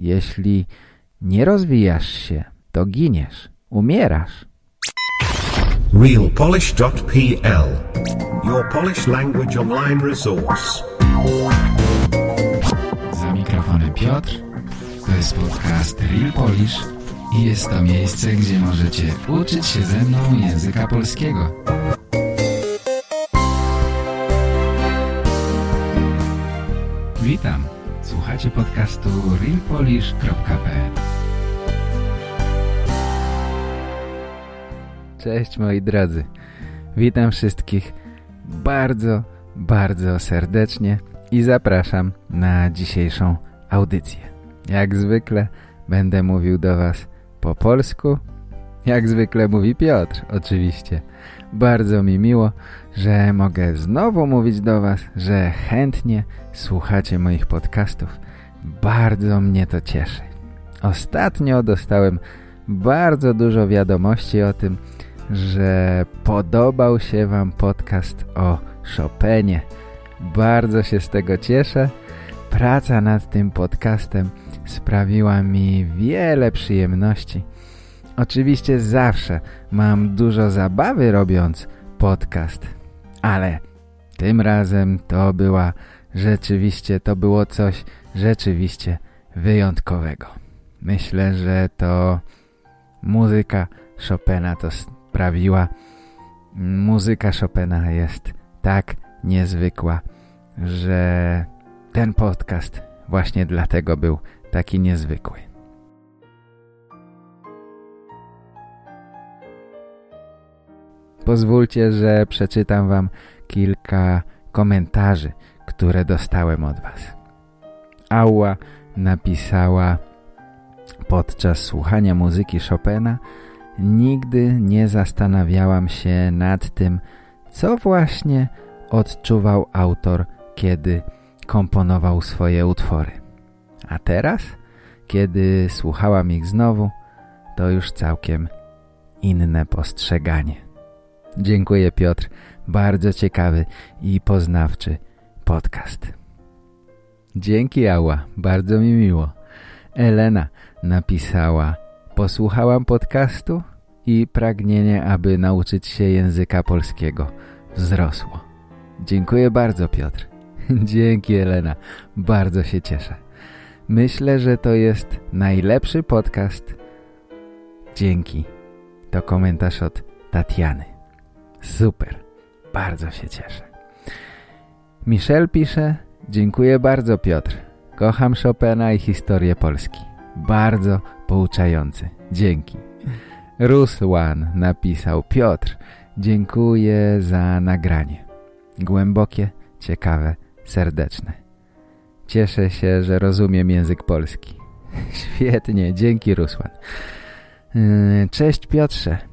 Jeśli nie rozwijasz się, to giniesz, umierasz. realpolish.pl Your Polish language online resource. Za mikrofonem Piotr. To jest podcast Real Polish i jest to miejsce, gdzie możecie uczyć się ze mną języka polskiego. Witam. Słuchacie podcastu realpolish.pl Cześć moi drodzy. Witam wszystkich bardzo, bardzo serdecznie i zapraszam na dzisiejszą audycję. Jak zwykle będę mówił do Was po polsku. Jak zwykle mówi Piotr, oczywiście. Bardzo mi miło, że mogę znowu mówić do Was, że chętnie słuchacie moich podcastów. Bardzo mnie to cieszy. Ostatnio dostałem bardzo dużo wiadomości o tym, że podobał się Wam podcast o Chopinie. Bardzo się z tego cieszę. Praca nad tym podcastem sprawiła mi wiele przyjemności. Oczywiście zawsze mam dużo zabawy robiąc podcast, ale tym razem to była rzeczywiście, to było coś rzeczywiście wyjątkowego. Myślę, że to muzyka Chopina to sprawiła. Muzyka Chopina jest tak niezwykła, że ten podcast właśnie dlatego był taki niezwykły. Pozwólcie, że przeczytam wam kilka komentarzy, które dostałem od was. Ała napisała podczas słuchania muzyki Chopina nigdy nie zastanawiałam się nad tym, co właśnie odczuwał autor, kiedy komponował swoje utwory. A teraz, kiedy słuchałam ich znowu, to już całkiem inne postrzeganie. Dziękuję Piotr, bardzo ciekawy i poznawczy podcast. Dzięki Ała, bardzo mi miło. Elena napisała Posłuchałam podcastu i pragnienie, aby nauczyć się języka polskiego wzrosło. Dziękuję bardzo Piotr. Dzięki Elena, bardzo się cieszę. Myślę, że to jest najlepszy podcast. Dzięki. To komentarz od Tatiany. Super, bardzo się cieszę. Michel pisze, dziękuję bardzo Piotr. Kocham Chopina i historię Polski. Bardzo pouczający. Dzięki. Rusłan napisał Piotr, dziękuję za nagranie. Głębokie, ciekawe, serdeczne. Cieszę się, że rozumiem język polski. Świetnie, dzięki Rusłan. Yy, cześć Piotrze.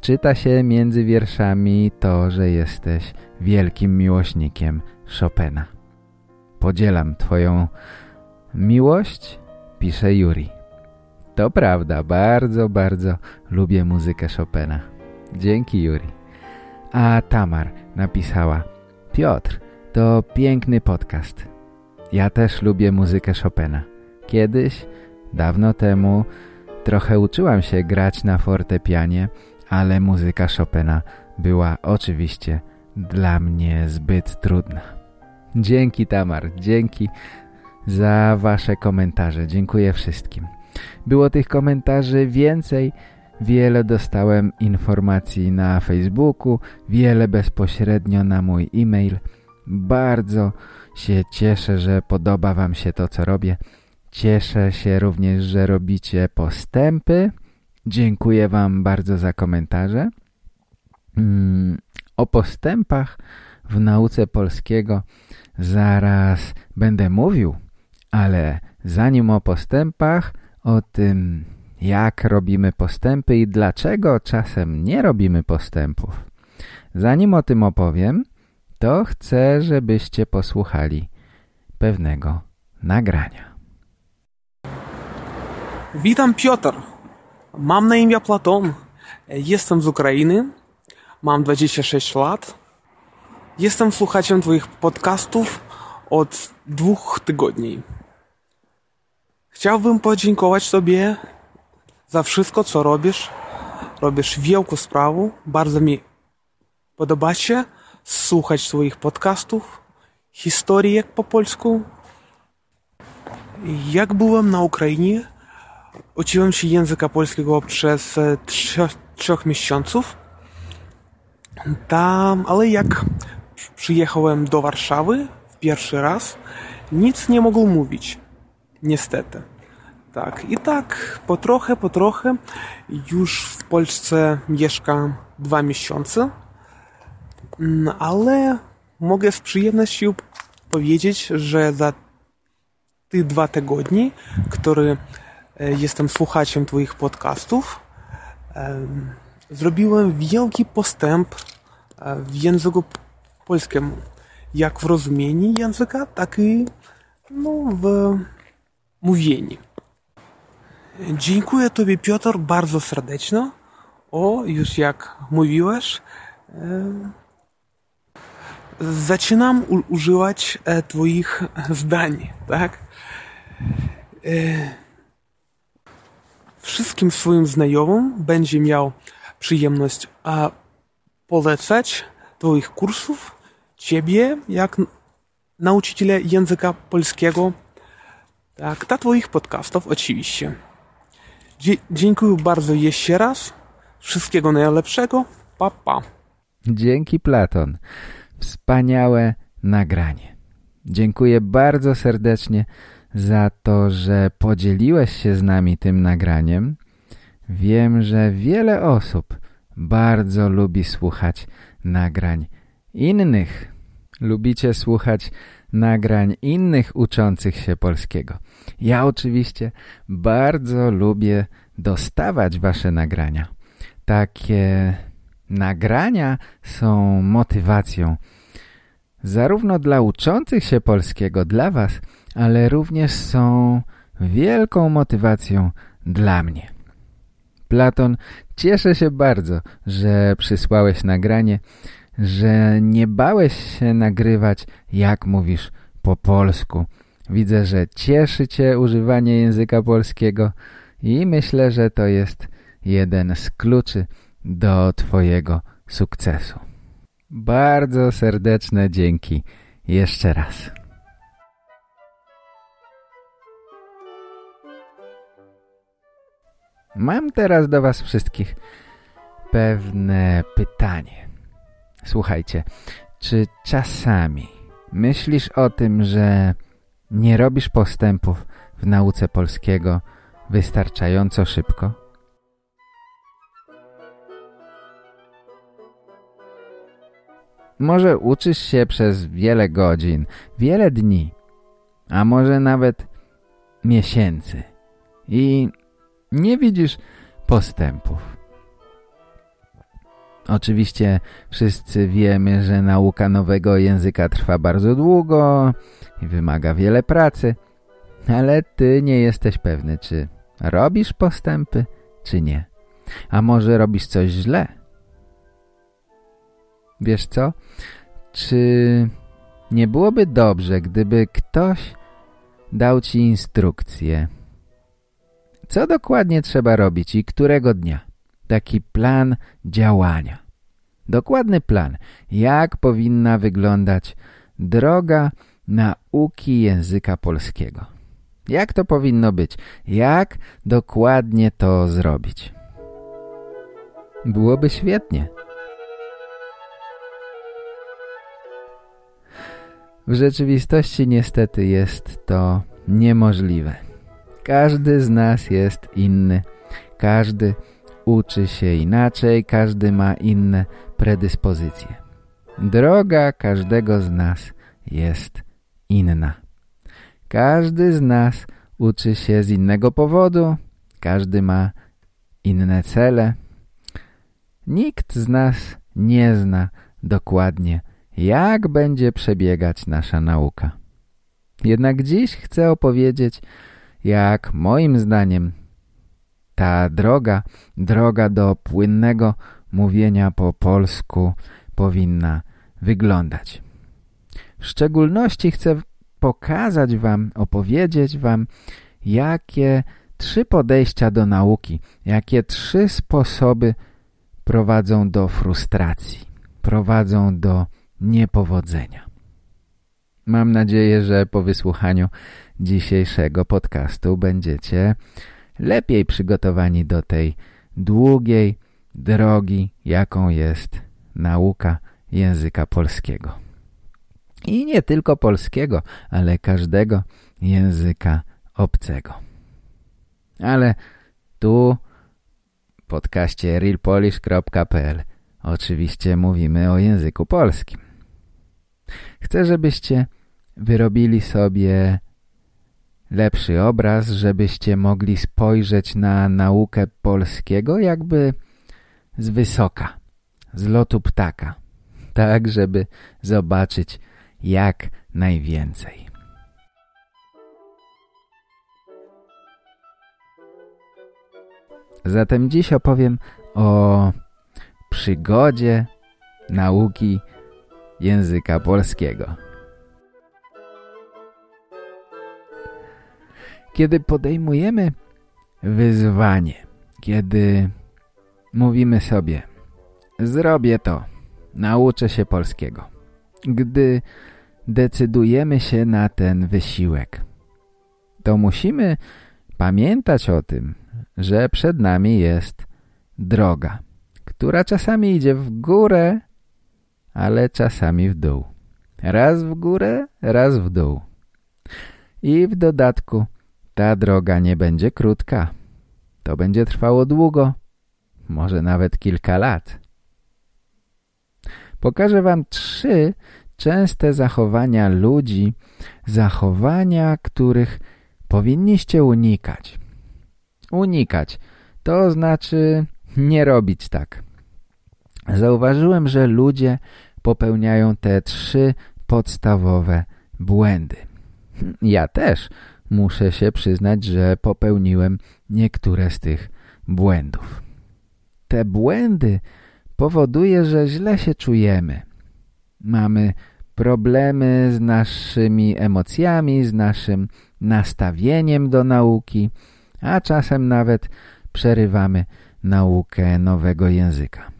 Czyta się między wierszami to, że jesteś wielkim miłośnikiem Chopina. Podzielam twoją miłość, pisze Yuri. To prawda, bardzo, bardzo lubię muzykę Chopina. Dzięki Yuri. A Tamar napisała Piotr, to piękny podcast. Ja też lubię muzykę Chopina. Kiedyś, dawno temu, trochę uczyłam się grać na fortepianie, ale muzyka Chopina była oczywiście dla mnie zbyt trudna. Dzięki Tamar, dzięki za wasze komentarze. Dziękuję wszystkim. Było tych komentarzy więcej, wiele dostałem informacji na Facebooku, wiele bezpośrednio na mój e-mail. Bardzo się cieszę, że podoba wam się to, co robię. Cieszę się również, że robicie postępy. Dziękuję wam bardzo za komentarze. Mm, o postępach w nauce polskiego zaraz będę mówił, ale zanim o postępach, o tym jak robimy postępy i dlaczego czasem nie robimy postępów. Zanim o tym opowiem, to chcę, żebyście posłuchali pewnego nagrania. Witam Piotr. Mam na imię Platon. Jestem z Ukrainy. Mam 26 lat. Jestem słuchaczem Twoich podcastów od dwóch tygodni. Chciałbym podziękować Tobie za wszystko, co robisz. Robisz wielką sprawę. Bardzo mi podoba się słuchać Twoich podcastów, historii jak po polsku. Jak byłem na Ukrainie, uczyłem się języka polskiego przez trzech, trzech miesiąców. Tam, ale jak przyjechałem do Warszawy w pierwszy raz, nic nie mogłem mówić. Niestety. Tak, i tak po trochę, po trochę już w Polsce mieszkam dwa miesiące, ale mogę z przyjemnością powiedzieć, że za te dwa tygodnie, które jestem słuchaczem Twoich podcastów, zrobiłem wielki postęp w języku polskim, jak w rozumieniu języka, tak i no, w mówieniu. Dziękuję Tobie, Piotr, bardzo serdecznie. O, już jak mówiłeś, zaczynam używać Twoich zdań, tak? Wszystkim swoim znajomym będzie miał przyjemność polecać Twoich kursów, Ciebie, jak nauczyciela języka polskiego, tak, dla Twoich podcastów oczywiście. Dziękuję bardzo jeszcze raz. Wszystkiego najlepszego. Pa, pa. Dzięki Platon. Wspaniałe nagranie. Dziękuję bardzo serdecznie za to, że podzieliłeś się z nami tym nagraniem. Wiem, że wiele osób bardzo lubi słuchać nagrań innych. Lubicie słuchać nagrań innych uczących się polskiego. Ja oczywiście bardzo lubię dostawać wasze nagrania. Takie nagrania są motywacją zarówno dla uczących się polskiego, dla was, ale również są wielką motywacją dla mnie. Platon, cieszę się bardzo, że przysłałeś nagranie, że nie bałeś się nagrywać, jak mówisz po polsku. Widzę, że cieszy Cię używanie języka polskiego i myślę, że to jest jeden z kluczy do Twojego sukcesu. Bardzo serdeczne dzięki jeszcze raz. Mam teraz do Was wszystkich pewne pytanie. Słuchajcie, czy czasami myślisz o tym, że nie robisz postępów w nauce polskiego wystarczająco szybko? Może uczysz się przez wiele godzin, wiele dni, a może nawet miesięcy i nie widzisz postępów. Oczywiście wszyscy wiemy, że nauka nowego języka trwa bardzo długo i wymaga wiele pracy, ale ty nie jesteś pewny, czy robisz postępy, czy nie. A może robisz coś źle? Wiesz co? Czy nie byłoby dobrze, gdyby ktoś dał ci instrukcję, co dokładnie trzeba robić i którego dnia? Taki plan działania. Dokładny plan, jak powinna wyglądać droga nauki języka polskiego. Jak to powinno być? Jak dokładnie to zrobić? Byłoby świetnie. W rzeczywistości niestety jest to niemożliwe. Każdy z nas jest inny. Każdy uczy się inaczej, każdy ma inne predyspozycje. Droga każdego z nas jest inna. Każdy z nas uczy się z innego powodu, każdy ma inne cele. Nikt z nas nie zna dokładnie, jak będzie przebiegać nasza nauka. Jednak dziś chcę opowiedzieć, jak moim zdaniem ta droga, droga do płynnego mówienia po polsku powinna wyglądać. W szczególności chcę pokazać wam, opowiedzieć wam, jakie trzy podejścia do nauki, jakie trzy sposoby prowadzą do frustracji, prowadzą do niepowodzenia. Mam nadzieję, że po wysłuchaniu dzisiejszego podcastu będziecie lepiej przygotowani do tej długiej drogi, jaką jest nauka języka polskiego. I nie tylko polskiego, ale każdego języka obcego. Ale tu w podcaście realpolish.pl oczywiście mówimy o języku polskim. Chcę, żebyście wyrobili sobie lepszy obraz, żebyście mogli spojrzeć na naukę polskiego jakby z wysoka, z lotu ptaka, tak żeby zobaczyć jak najwięcej. Zatem dziś opowiem o przygodzie nauki języka polskiego. Kiedy podejmujemy wyzwanie, kiedy mówimy sobie zrobię to, nauczę się polskiego. Gdy decydujemy się na ten wysiłek, to musimy pamiętać o tym, że przed nami jest droga, która czasami idzie w górę, ale czasami w dół. Raz w górę, raz w dół. I w dodatku ta droga nie będzie krótka. To będzie trwało długo, może nawet kilka lat. Pokażę Wam trzy częste zachowania ludzi, zachowania, których powinniście unikać. Unikać to znaczy nie robić tak. Zauważyłem, że ludzie popełniają te trzy podstawowe błędy. Ja też muszę się przyznać, że popełniłem niektóre z tych błędów. Te błędy powoduje, że źle się czujemy. Mamy problemy z naszymi emocjami, z naszym nastawieniem do nauki, a czasem nawet przerywamy naukę nowego języka.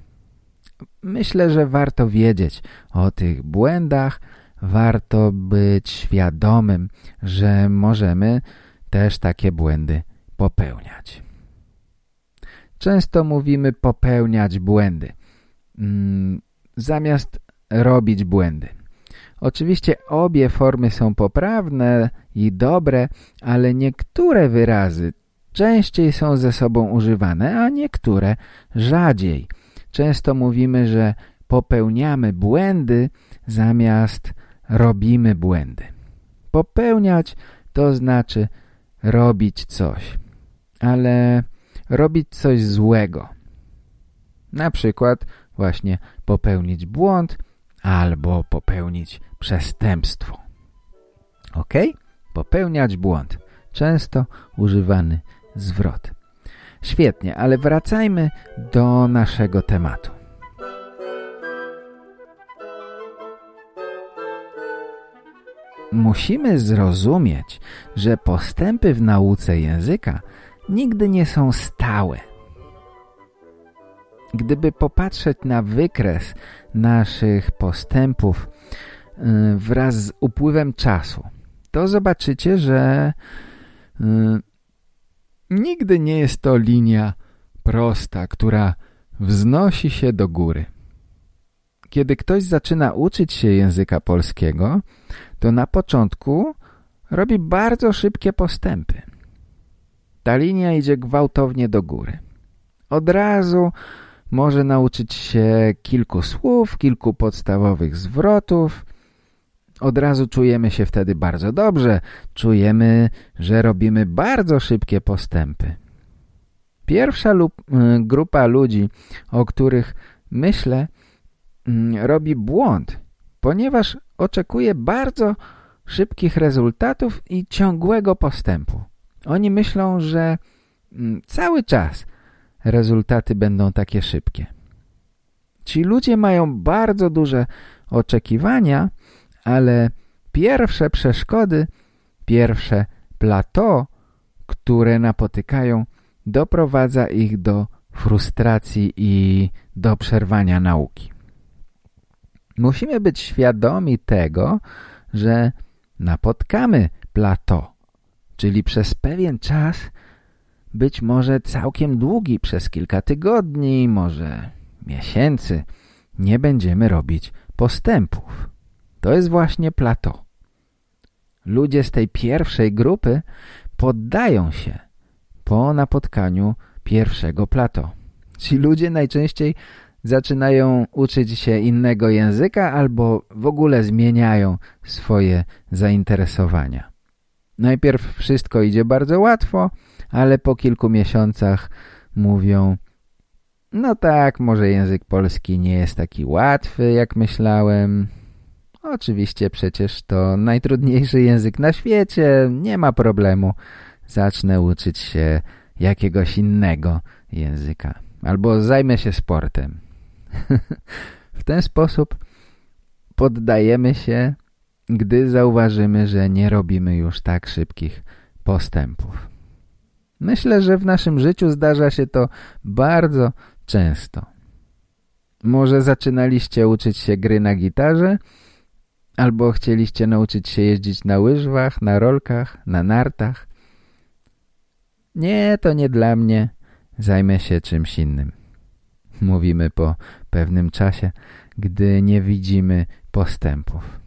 Myślę, że warto wiedzieć o tych błędach, warto być świadomym, że możemy też takie błędy popełniać. Często mówimy popełniać błędy, mm, zamiast robić błędy. Oczywiście obie formy są poprawne i dobre, ale niektóre wyrazy częściej są ze sobą używane, a niektóre rzadziej. Często mówimy, że popełniamy błędy zamiast robimy błędy. Popełniać to znaczy robić coś, ale robić coś złego. Na przykład właśnie popełnić błąd albo popełnić przestępstwo. Ok? Popełniać błąd. Często używany zwrot. Świetnie, ale wracajmy do naszego tematu. Musimy zrozumieć, że postępy w nauce języka nigdy nie są stałe. Gdyby popatrzeć na wykres naszych postępów y, wraz z upływem czasu, to zobaczycie, że y, nigdy nie jest to linia prosta, która wznosi się do góry. Kiedy ktoś zaczyna uczyć się języka polskiego, to na początku robi bardzo szybkie postępy. Ta linia idzie gwałtownie do góry. Od razu może nauczyć się kilku słów, kilku podstawowych zwrotów. Od razu czujemy się wtedy bardzo dobrze. Czujemy, że robimy bardzo szybkie postępy. Pierwsza lub, y, grupa ludzi, o których myślę, robi błąd, ponieważ oczekuje bardzo szybkich rezultatów i ciągłego postępu. Oni myślą, że mm, cały czas rezultaty będą takie szybkie. Ci ludzie mają bardzo duże oczekiwania, ale pierwsze przeszkody, pierwsze plateau które napotykają, doprowadza ich do frustracji i do przerwania nauki. Musimy być świadomi tego, że napotkamy plateau, czyli przez pewien czas, być może całkiem długi, przez kilka tygodni, może miesięcy, nie będziemy robić postępów. To jest właśnie plateau. Ludzie z tej pierwszej grupy poddają się po napotkaniu pierwszego plateau. Ci ludzie najczęściej zaczynają uczyć się innego języka albo w ogóle zmieniają swoje zainteresowania. Najpierw wszystko idzie bardzo łatwo, ale po kilku miesiącach mówią no tak, może język polski nie jest taki łatwy, jak myślałem. Oczywiście przecież to najtrudniejszy język na świecie, nie ma problemu. Zacznę uczyć się jakiegoś innego języka. Albo zajmę się sportem. w ten sposób poddajemy się, gdy zauważymy, że nie robimy już tak szybkich postępów. Myślę, że w naszym życiu zdarza się to bardzo często. Może zaczynaliście uczyć się gry na gitarze, albo chcieliście nauczyć się jeździć na łyżwach, na rolkach, na nartach. Nie, to nie dla mnie. Zajmę się czymś innym. Mówimy po pewnym czasie, gdy nie widzimy postępów.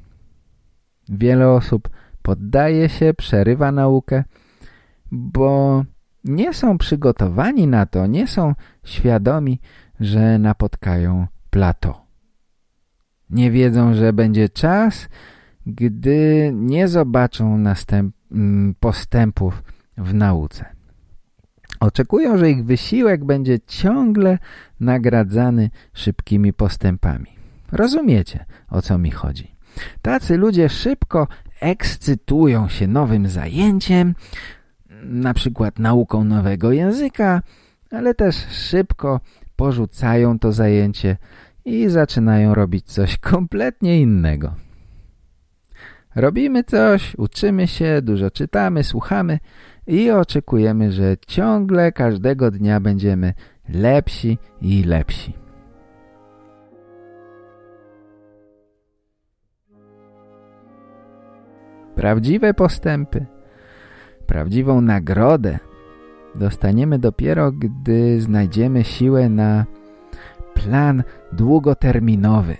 Wiele osób poddaje się, przerywa naukę, bo nie są przygotowani na to, nie są świadomi, że napotkają plato. Nie wiedzą, że będzie czas, gdy nie zobaczą mm, postępów w nauce. Oczekują, że ich wysiłek będzie ciągle nagradzany szybkimi postępami. Rozumiecie, o co mi chodzi. Tacy ludzie szybko ekscytują się nowym zajęciem, na przykład nauką nowego języka, ale też szybko porzucają to zajęcie i zaczynają robić coś kompletnie innego. Robimy coś, uczymy się, dużo czytamy, słuchamy i oczekujemy, że ciągle każdego dnia będziemy lepsi i lepsi. Prawdziwe postępy Prawdziwą nagrodę dostaniemy dopiero, gdy znajdziemy siłę na plan długoterminowy.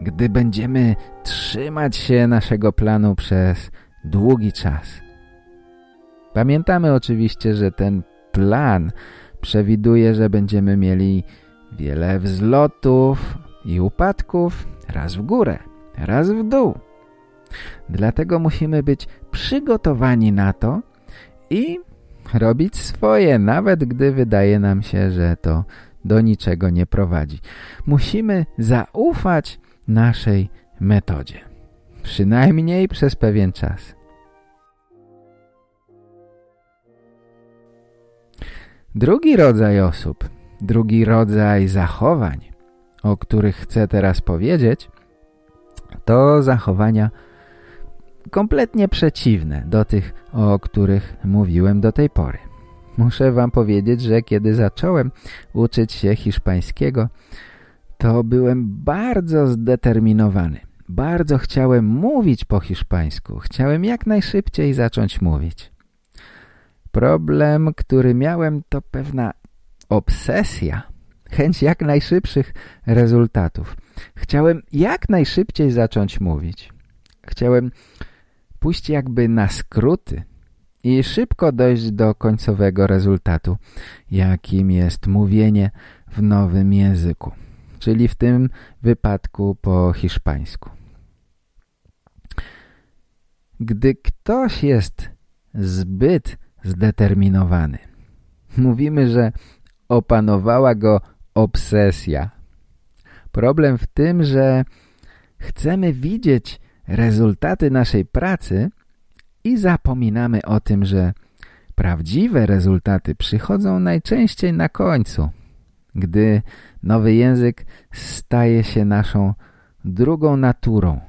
Gdy będziemy trzymać się naszego planu przez długi czas. Pamiętamy oczywiście, że ten plan przewiduje, że będziemy mieli wiele wzlotów i upadków, raz w górę, raz w dół. Dlatego musimy być przygotowani na to i robić swoje, nawet gdy wydaje nam się, że to do niczego nie prowadzi. Musimy zaufać naszej metodzie. Przynajmniej przez pewien czas. Drugi rodzaj osób, drugi rodzaj zachowań, o których chcę teraz powiedzieć, to zachowania kompletnie przeciwne do tych, o których mówiłem do tej pory. Muszę wam powiedzieć, że kiedy zacząłem uczyć się hiszpańskiego, to byłem bardzo zdeterminowany. Bardzo chciałem mówić po hiszpańsku. Chciałem jak najszybciej zacząć mówić. Problem, który miałem, to pewna obsesja. Chęć jak najszybszych rezultatów. Chciałem jak najszybciej zacząć mówić. Chciałem pójść jakby na skróty i szybko dojść do końcowego rezultatu, jakim jest mówienie w nowym języku, czyli w tym wypadku po hiszpańsku. Gdy ktoś jest zbyt zdeterminowany, mówimy, że opanowała go obsesja. Problem w tym, że chcemy widzieć rezultaty naszej pracy i zapominamy o tym, że prawdziwe rezultaty przychodzą najczęściej na końcu, gdy nowy język staje się naszą drugą naturą,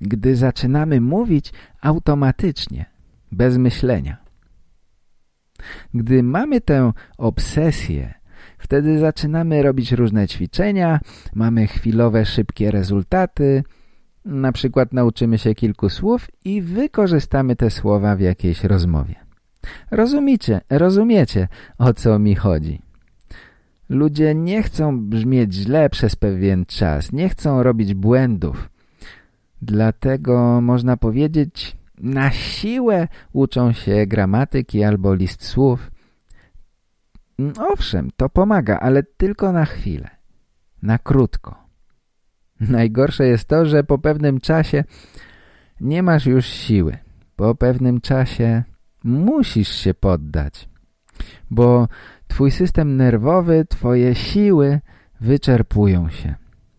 gdy zaczynamy mówić automatycznie, bez myślenia. Gdy mamy tę obsesję, wtedy zaczynamy robić różne ćwiczenia, mamy chwilowe, szybkie rezultaty, na przykład nauczymy się kilku słów i wykorzystamy te słowa w jakiejś rozmowie. Rozumiecie, rozumiecie, o co mi chodzi. Ludzie nie chcą brzmieć źle przez pewien czas, nie chcą robić błędów. Dlatego można powiedzieć, na siłę uczą się gramatyki albo list słów. Owszem, to pomaga, ale tylko na chwilę, na krótko. Najgorsze jest to, że po pewnym czasie nie masz już siły. Po pewnym czasie musisz się poddać, bo twój system nerwowy, twoje siły wyczerpują się.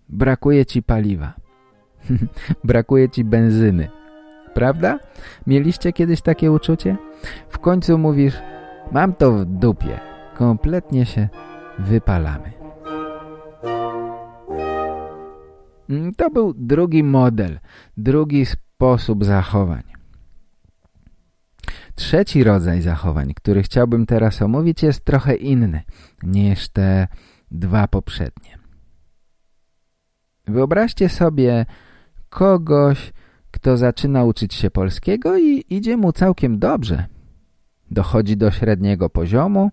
Brakuje ci paliwa. Brakuje ci benzyny. Prawda? Mieliście kiedyś takie uczucie? W końcu mówisz, mam to w dupie. Kompletnie się wypalamy. Mm, to był drugi model, drugi sposób zachowań. Trzeci rodzaj zachowań, który chciałbym teraz omówić, jest trochę inny niż te dwa poprzednie. Wyobraźcie sobie kogoś, kto zaczyna uczyć się polskiego i idzie mu całkiem dobrze. Dochodzi do średniego poziomu,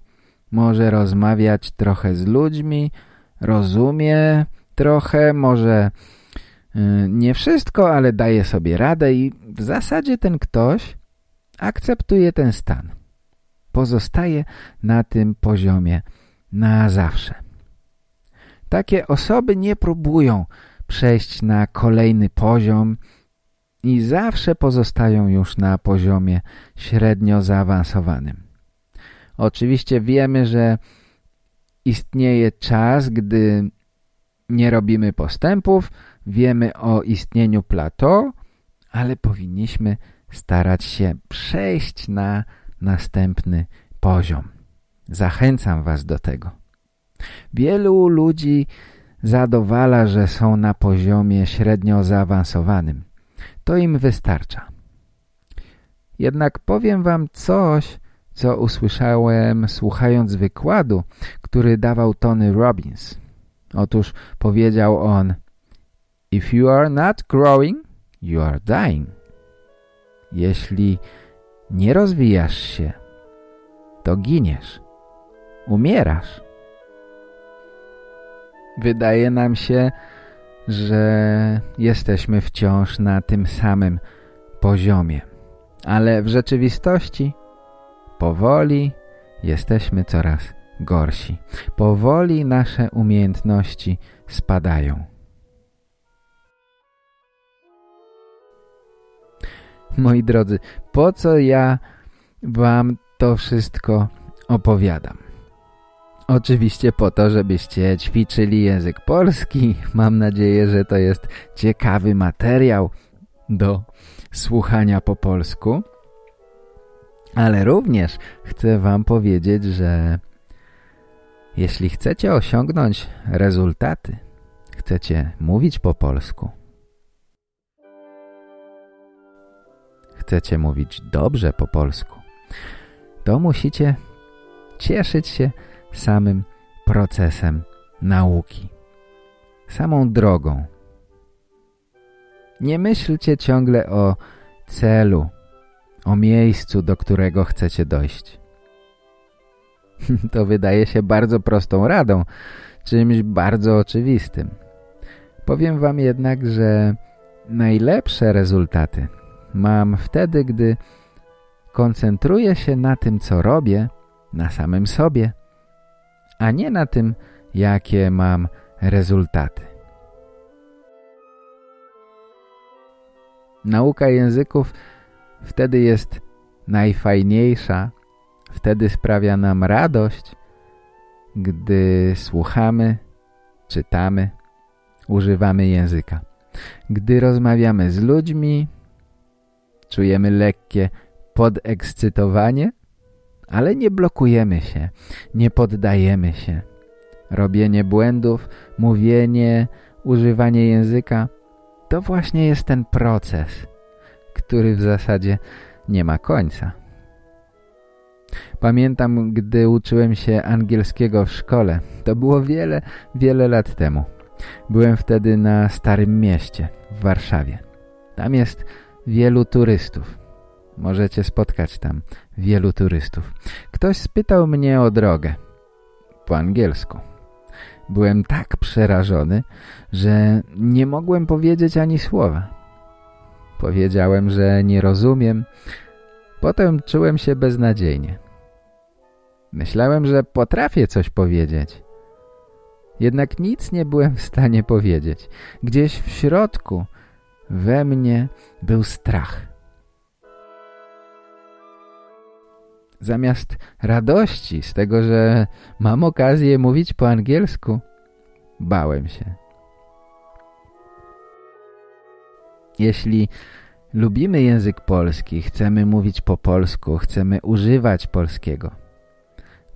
może rozmawiać trochę z ludźmi, rozumie trochę, może y, nie wszystko, ale daje sobie radę i w zasadzie ten ktoś akceptuje ten stan. Pozostaje na tym poziomie na zawsze. Takie osoby nie próbują przejść na kolejny poziom i zawsze pozostają już na poziomie średnio zaawansowanym. Oczywiście wiemy, że istnieje czas, gdy nie robimy postępów, wiemy o istnieniu plateau, ale powinniśmy starać się przejść na następny poziom. Zachęcam Was do tego. Wielu ludzi zadowala, że są na poziomie średnio zaawansowanym. To im wystarcza. Jednak powiem Wam coś, co usłyszałem słuchając wykładu, który dawał Tony Robbins. Otóż powiedział on If you are not growing, you are dying. Jeśli nie rozwijasz się, to giniesz. Umierasz. Wydaje nam się, że jesteśmy wciąż na tym samym poziomie. Ale w rzeczywistości powoli jesteśmy coraz gorsi. Powoli nasze umiejętności spadają. Moi drodzy, po co ja wam to wszystko opowiadam? Oczywiście po to, żebyście ćwiczyli język polski. Mam nadzieję, że to jest ciekawy materiał do słuchania po polsku. Ale również chcę wam powiedzieć, że jeśli chcecie osiągnąć rezultaty, chcecie mówić po polsku, chcecie mówić dobrze po polsku, to musicie cieszyć się samym procesem nauki, samą drogą. Nie myślcie ciągle o celu, o miejscu, do którego chcecie dojść. To wydaje się bardzo prostą radą, czymś bardzo oczywistym. Powiem wam jednak, że najlepsze rezultaty mam wtedy, gdy koncentruję się na tym, co robię, na samym sobie, a nie na tym, jakie mam rezultaty. Nauka języków wtedy jest najfajniejsza, wtedy sprawia nam radość, gdy słuchamy, czytamy, używamy języka. Gdy rozmawiamy z ludźmi, czujemy lekkie podekscytowanie, ale nie blokujemy się, nie poddajemy się. Robienie błędów, mówienie, używanie języka to właśnie jest ten proces, który w zasadzie nie ma końca. Pamiętam, gdy uczyłem się angielskiego w szkole. To było wiele, wiele lat temu. Byłem wtedy na Starym Mieście w Warszawie. Tam jest wielu turystów. Możecie spotkać tam wielu turystów. Ktoś spytał mnie o drogę. Po angielsku. Byłem tak przerażony, że nie mogłem powiedzieć ani słowa. Powiedziałem, że nie rozumiem. Potem czułem się beznadziejnie. Myślałem, że potrafię coś powiedzieć. Jednak nic nie byłem w stanie powiedzieć. Gdzieś w środku we mnie był strach. Zamiast radości z tego, że mam okazję mówić po angielsku, bałem się. Jeśli lubimy język polski, chcemy mówić po polsku, chcemy używać polskiego,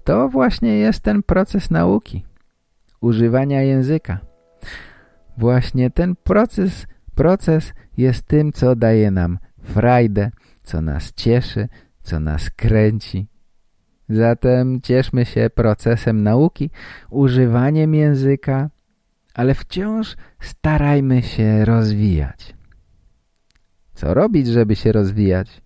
to właśnie jest ten proces nauki, używania języka. Właśnie ten proces, proces jest tym, co daje nam frajdę, co nas cieszy, co nas kręci. Zatem cieszmy się procesem nauki, używaniem języka, ale wciąż starajmy się rozwijać. Co robić, żeby się rozwijać?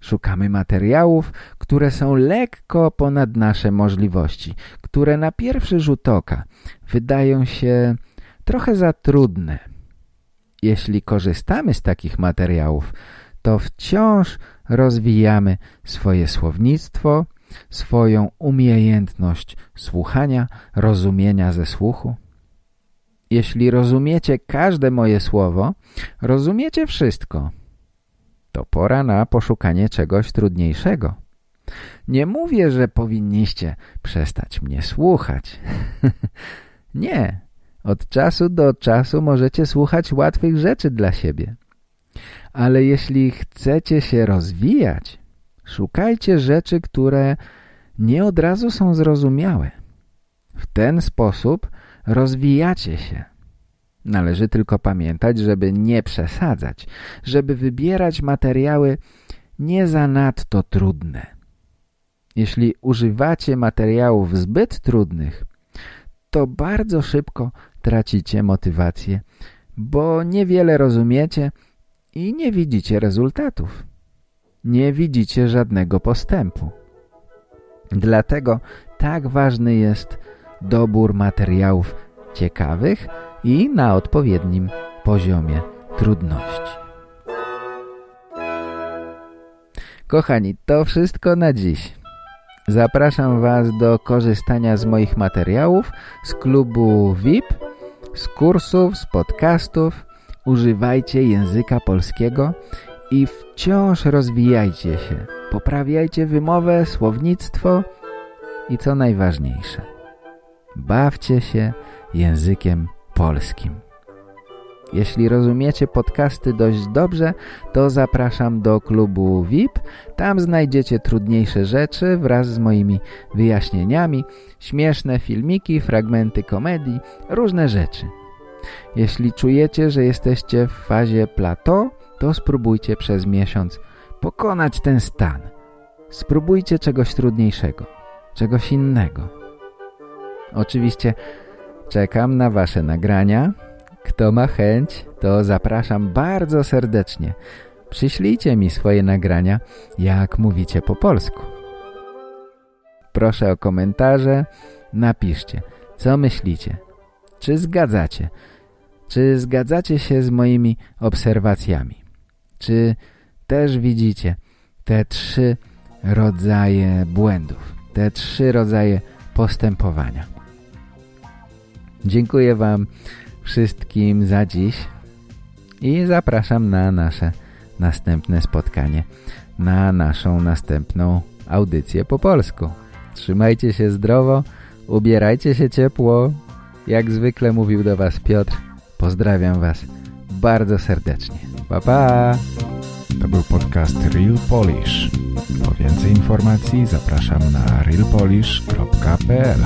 Szukamy materiałów, które są lekko ponad nasze możliwości, które na pierwszy rzut oka wydają się trochę za trudne. Jeśli korzystamy z takich materiałów, to wciąż rozwijamy swoje słownictwo, swoją umiejętność słuchania, rozumienia ze słuchu. Jeśli rozumiecie każde moje słowo, rozumiecie wszystko. To pora na poszukanie czegoś trudniejszego. Nie mówię, że powinniście przestać mnie słuchać. Nie. Od czasu do czasu możecie słuchać łatwych rzeczy dla siebie. Ale jeśli chcecie się rozwijać, szukajcie rzeczy, które nie od razu są zrozumiałe. W ten sposób rozwijacie się. Należy tylko pamiętać, żeby nie przesadzać, żeby wybierać materiały nie zanadto trudne. Jeśli używacie materiałów zbyt trudnych, to bardzo szybko tracicie motywację, bo niewiele rozumiecie i nie widzicie rezultatów. Nie widzicie żadnego postępu. Dlatego tak ważny jest dobór materiałów ciekawych i na odpowiednim poziomie trudności. Kochani, to wszystko na dziś. Zapraszam Was do korzystania z moich materiałów, z klubu VIP, z kursów, z podcastów. Używajcie języka polskiego i wciąż rozwijajcie się. Poprawiajcie wymowę, słownictwo i co najważniejsze, bawcie się językiem polskim. Jeśli rozumiecie podcasty dość dobrze, to zapraszam do klubu VIP. Tam znajdziecie trudniejsze rzeczy wraz z moimi wyjaśnieniami, śmieszne filmiki, fragmenty komedii, różne rzeczy. Jeśli czujecie, że jesteście w fazie plateau, to spróbujcie przez miesiąc pokonać ten stan. Spróbujcie czegoś trudniejszego, czegoś innego. Oczywiście czekam na wasze nagrania, kto ma chęć, to zapraszam bardzo serdecznie. Przyślijcie mi swoje nagrania, jak mówicie po polsku. Proszę o komentarze, napiszcie, co myślicie. Czy zgadzacie? Czy zgadzacie się z moimi obserwacjami? Czy też widzicie te trzy rodzaje błędów, te trzy rodzaje postępowania? Dziękuję Wam wszystkim za dziś i zapraszam na nasze następne spotkanie, na naszą następną audycję po polsku. Trzymajcie się zdrowo, ubierajcie się ciepło. Jak zwykle mówił do Was Piotr. Pozdrawiam Was bardzo serdecznie. Pa, pa! To był podcast Real Polish. Po więcej informacji zapraszam na realpolish.pl